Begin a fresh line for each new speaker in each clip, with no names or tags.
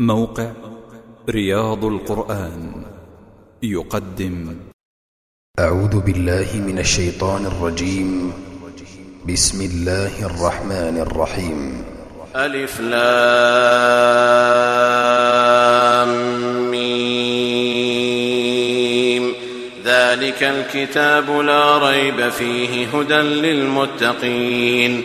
موقع رياض القرآن يقدم.
أعوذ بالله من الشيطان الرجيم. بسم الله الرحمن الرحيم.
ألف لام ميم. ذلك الكتاب لا ريب فيه هدى للمتقين.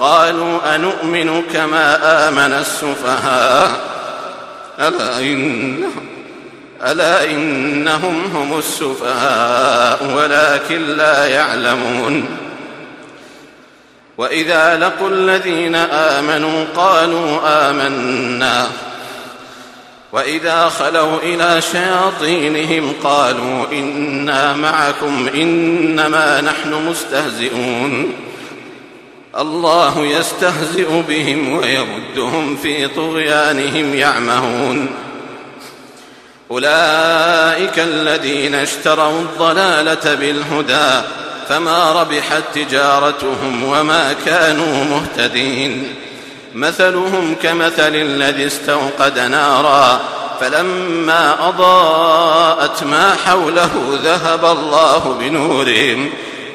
قالوا أنؤمن كما آمن السفهاء؟ ألا إنهم ألا إنهم هم السفهاء ولكن لا يعلمون. وإذا لقوا الذين آمنوا قالوا آمنا. وإذا خلوا إلى شياطينهم قالوا إنا معكم إنما نحن مستهزئون. الله يستهزئ بهم ويردهم في طغيانهم يعمهون. أولئك الذين اشتروا الضلالة بالهدى فما ربحت تجارتهم وما كانوا مهتدين. مثلهم كمثل الذي استوقد نارا فلما أضاءت ما حوله ذهب الله بنورهم.